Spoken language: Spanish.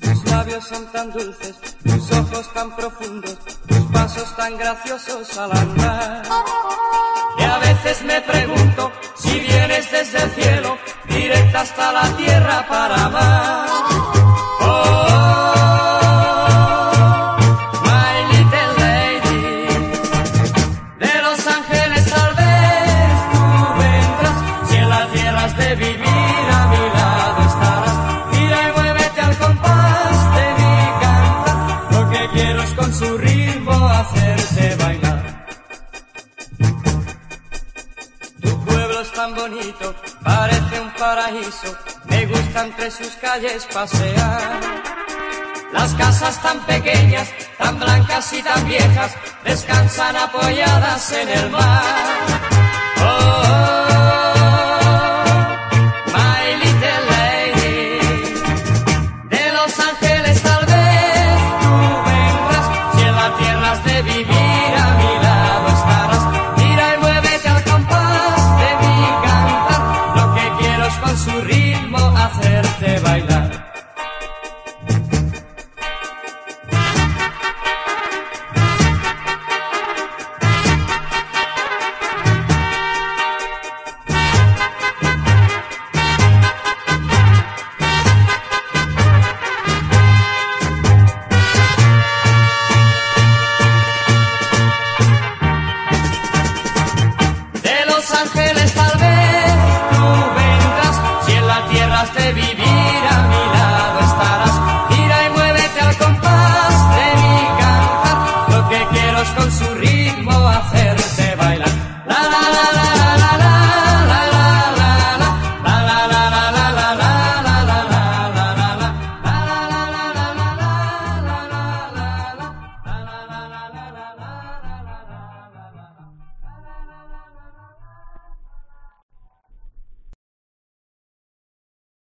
Tus labios son tan dulces, tus ojos tan profundos, tus pasos tan graciosos al andar. Y a veces me pregunto si vienes desde el cielo, directa hasta la tierra para amar. Es con su ritmo hacerte bailar. Tu pueblo es tan bonito, parece un paraíso, me gusta entre sus calles pasear. Las casas tan pequeñas, tan blancas y tan viejas, descansan apoyadas en el mar. Oh, ritmo hacerte bailar. Los Ángeles ganas de.